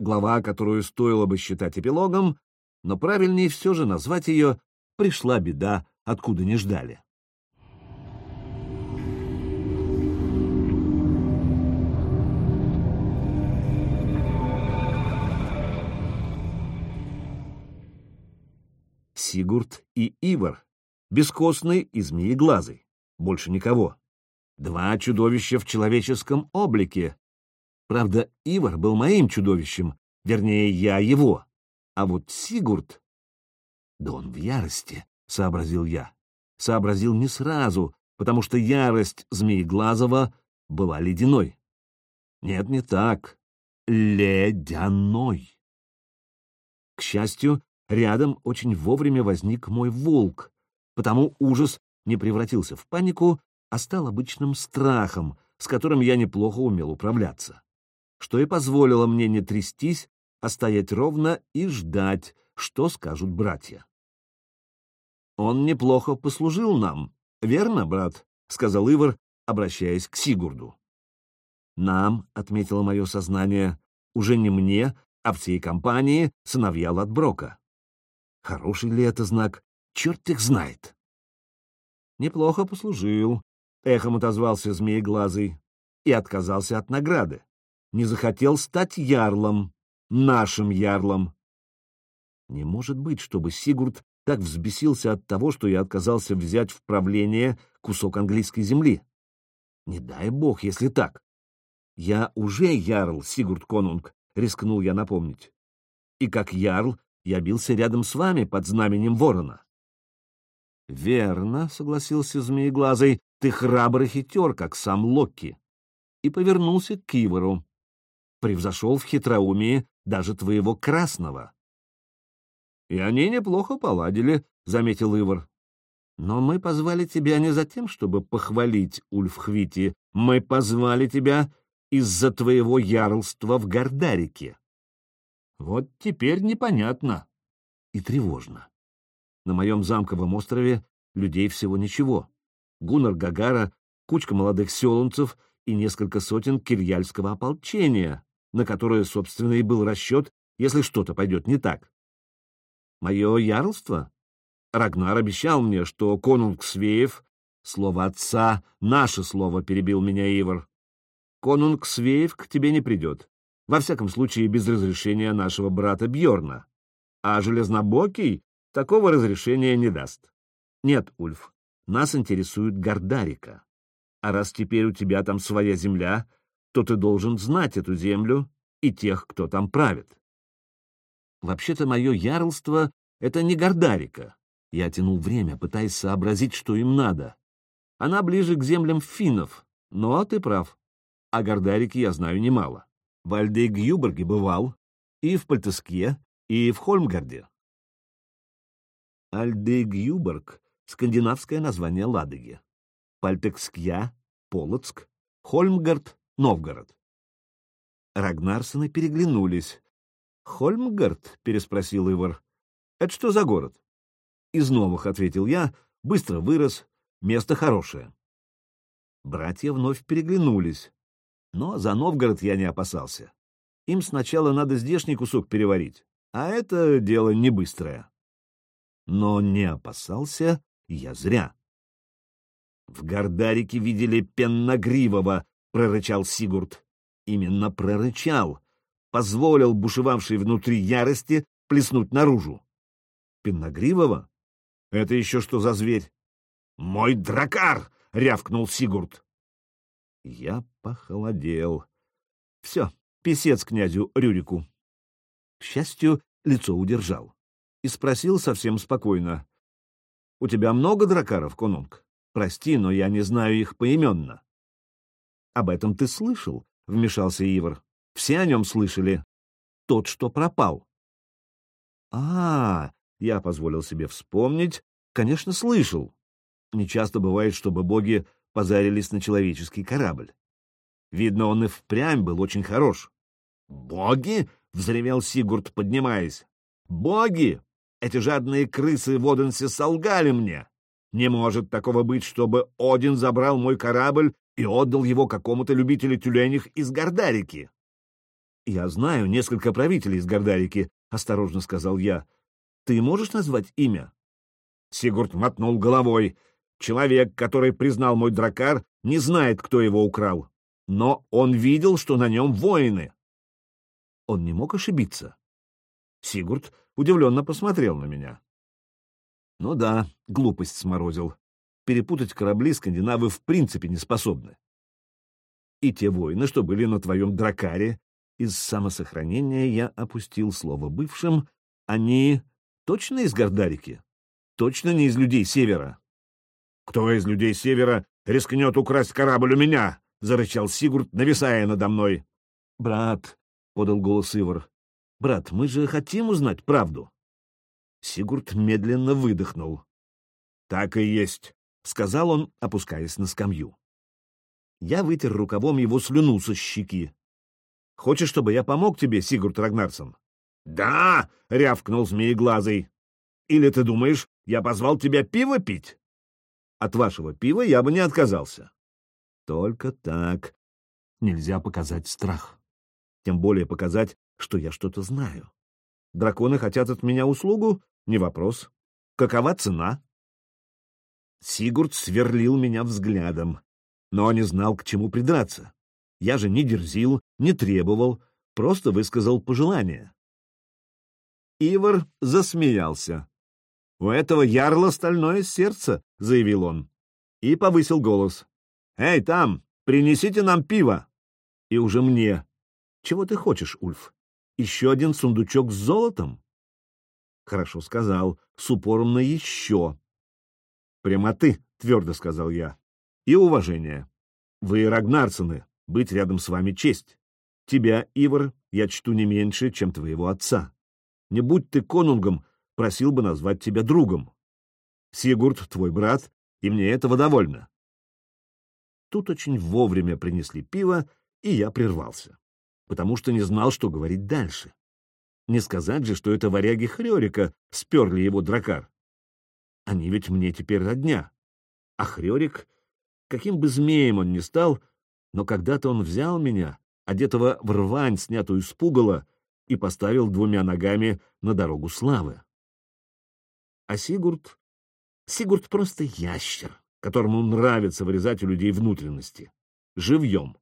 глава, которую стоило бы считать эпилогом, но правильнее все же назвать ее «Пришла беда, откуда не ждали». Сигурд и Ивар, бескостный и змееглазый, больше никого. Два чудовища в человеческом облике. Правда, Ивар был моим чудовищем, вернее, я его. А вот Сигурд... Да он в ярости, — сообразил я. Сообразил не сразу, потому что ярость Змееглазого была ледяной. Нет, не так. Ледяной. К счастью, рядом очень вовремя возник мой волк, потому ужас не превратился в панику, а стал обычным страхом, с которым я неплохо умел управляться, что и позволило мне не трястись, а стоять ровно и ждать, что скажут братья. «Он неплохо послужил нам, верно, брат?» — сказал Ивар, обращаясь к Сигурду. «Нам», — отметило мое сознание, — «уже не мне, а всей компании сыновья Ладброка. Хороший ли это знак? Черт их знает!» «Неплохо послужил», — эхом отозвался Змееглазый и отказался от награды. Не захотел стать ярлом, нашим ярлом. Не может быть, чтобы Сигурд так взбесился от того, что я отказался взять в правление кусок английской земли. Не дай бог, если так. Я уже ярл, Сигурд Конунг, рискнул я напомнить. И как ярл я бился рядом с вами под знаменем ворона. «Верно», — согласился Змееглазый, — «ты храбрый хитер, как сам Локки». И повернулся к Кивору. Превзошел в хитроумии даже твоего красного. «И они неплохо поладили», — заметил Ивар. «Но мы позвали тебя не за тем, чтобы похвалить Ульфхвити. Мы позвали тебя из-за твоего ярлства в Гордарике». Вот теперь непонятно и тревожно. На моем замковом острове людей всего ничего. Гуннар Гагара, кучка молодых селунцев и несколько сотен кирьяльского ополчения, на которое, собственно, и был расчет, если что-то пойдет не так. Мое ярлство? Рагнар обещал мне, что конунг Свеев, слово отца, наше слово, перебил меня Ивар. Конунг Свеев к тебе не придет. Во всяком случае, без разрешения нашего брата Бьорна. А Железнобокий такого разрешения не даст. Нет, Ульф, нас интересует Гордарика. А раз теперь у тебя там своя земля, то ты должен знать эту землю и тех, кто там правит. Вообще-то мое ярлство — это не Гордарика. Я тянул время, пытаясь сообразить, что им надо. Она ближе к землям финнов, но ты прав. О Гордарике я знаю немало. В Альдейгюберге бывал, и в Пальтеске, и в Хольмгарде. Альдегюберг — скандинавское название Ладоги. Пальтекскья — Полоцк, Хольмгард — Новгород. Рагнарсоны переглянулись. «Хольмгард?» — переспросил Ивар. «Это что за город?» «Из новых», — ответил я, — «быстро вырос, место хорошее». Братья вновь переглянулись. Но за Новгород я не опасался. Им сначала надо здешний кусок переварить, а это дело не быстрое но не опасался я зря. «В Гордарике видели Пенногривого», — прорычал Сигурд. Именно прорычал, позволил бушевавшей внутри ярости плеснуть наружу. «Пенногривого? Это еще что за зверь?» «Мой дракар!» — рявкнул Сигурд. Я похолодел. Все, писец князю Рюрику. К счастью, лицо удержал и спросил совсем спокойно. — У тебя много дракаров, конунг? Прости, но я не знаю их поименно. — Об этом ты слышал? — вмешался Ивар. — Все о нем слышали. Тот, что пропал. — А, я позволил себе вспомнить. Конечно, слышал. Не часто бывает, чтобы боги позарились на человеческий корабль. Видно, он и впрямь был очень хорош. «Боги!» — взревел Сигурд, поднимаясь. «Боги! Эти жадные крысы в Оденсе солгали мне. Не может такого быть, чтобы Один забрал мой корабль и отдал его какому-то любителю тюленях из Гордарики. Я знаю несколько правителей из Гордарики, — осторожно сказал я. Ты можешь назвать имя? Сигурд мотнул головой. Человек, который признал мой дракар, не знает, кто его украл. Но он видел, что на нем воины. Он не мог ошибиться. Сигурд удивленно посмотрел на меня. Ну да, глупость сморозил. Перепутать корабли скандинавы в принципе не способны. И те воины, что были на твоем дракаре, из самосохранения я опустил слово бывшим, они точно из Гордарики? Точно не из людей Севера? Кто из людей Севера рискнет украсть корабль у меня? — зарычал Сигурд, нависая надо мной. — Брат, — подал голос Ивар, — брат, мы же хотим узнать правду. Сигурд медленно выдохнул. — Так и есть, — сказал он, опускаясь на скамью. Я вытер рукавом его слюну со щеки. — Хочешь, чтобы я помог тебе, Сигурд Рагнарсон? — Да! — рявкнул змееглазый. — Или ты думаешь, я позвал тебя пиво пить? От вашего пива я бы не отказался. Только так. Нельзя показать страх. Тем более показать, что я что-то знаю. Драконы хотят от меня услугу? Не вопрос. Какова цена? Сигурд сверлил меня взглядом, но не знал, к чему придраться. Я же не дерзил, не требовал, просто высказал пожелание. Ивар засмеялся. «У этого ярла стальное сердце», — заявил он. И повысил голос. «Эй, там, принесите нам пиво!» И уже мне. «Чего ты хочешь, Ульф? Еще один сундучок с золотом?» Хорошо сказал, с упором на «еще». «Прямоты», — твердо сказал я, — «и уважение. Вы Рагнарсоны, быть рядом с вами честь. Тебя, Ивар, я чту не меньше, чем твоего отца. Не будь ты конунгом, просил бы назвать тебя другом. Сигурд — твой брат, и мне этого довольно. Тут очень вовремя принесли пиво, и я прервался, потому что не знал, что говорить дальше. Не сказать же, что это варяги Хрёрика сперли его дракар. Они ведь мне теперь родня. А Хрёрик, каким бы змеем он ни стал, но когда-то он взял меня, одетого в рвань, снятую с пугала, и поставил двумя ногами на дорогу славы. А Сигурд... Сигурд просто ящер, которому нравится вырезать у людей внутренности. Живьем.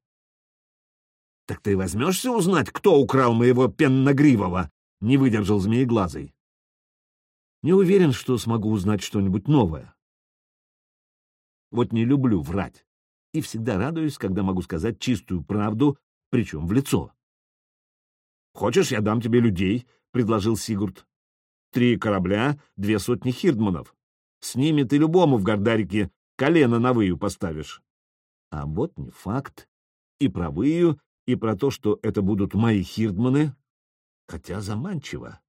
— Так ты возьмешься узнать, кто украл моего пенногривого? — не выдержал змееглазый. — Не уверен, что смогу узнать что-нибудь новое. Вот не люблю врать. И всегда радуюсь, когда могу сказать чистую правду, причем в лицо. — Хочешь, я дам тебе людей? — предложил Сигурд. Три корабля, две сотни хирдманов. С ними ты любому в Гордарике колено на выю поставишь. А вот не факт. И про выю, и про то, что это будут мои хирдманы. Хотя заманчиво.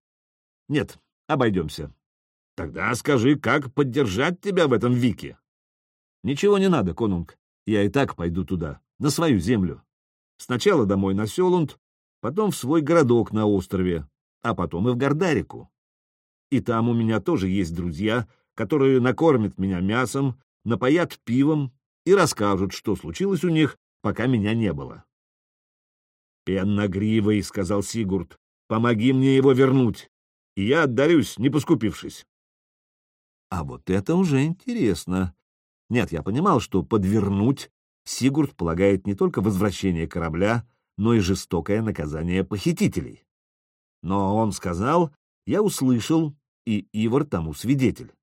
Нет, обойдемся. Тогда скажи, как поддержать тебя в этом Вике? Ничего не надо, конунг. Я и так пойду туда, на свою землю. Сначала домой на Селунд, потом в свой городок на острове, а потом и в Гордарику. И там у меня тоже есть друзья, которые накормят меня мясом, напоят пивом и расскажут, что случилось у них, пока меня не было. «Пенногривый», — сказал Сигурд, — «помоги мне его вернуть, и я отдарюсь, не поскупившись». А вот это уже интересно. Нет, я понимал, что подвернуть Сигурд полагает не только возвращение корабля, но и жестокое наказание похитителей. Но он сказал, я услышал, и Ивар тому свидетель.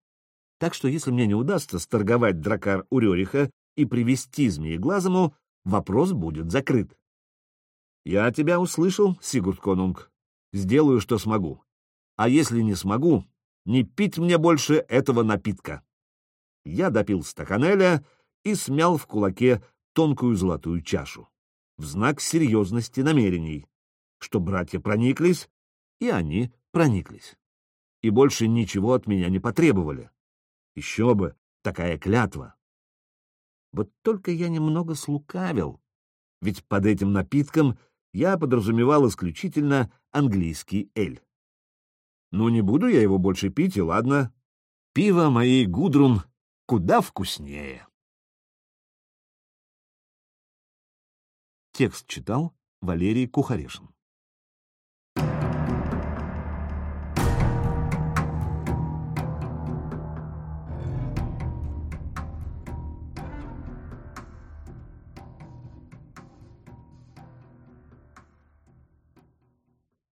Так что если мне не удастся сторговать дракар у Рёриха и привести Змееглазому, вопрос будет закрыт. Я тебя услышал, Сигурд Конунг. Сделаю, что смогу. А если не смогу, не пить мне больше этого напитка. Я допил стаканеля и смял в кулаке тонкую золотую чашу в знак серьезности намерений, что братья прониклись, и они прониклись и больше ничего от меня не потребовали. Еще бы, такая клятва. Вот только я немного слукавил, ведь под этим напитком я подразумевал исключительно английский эль. Ну, не буду я его больше пить, и ладно. Пиво моей Гудрун куда вкуснее. Текст читал Валерий Кухарешин.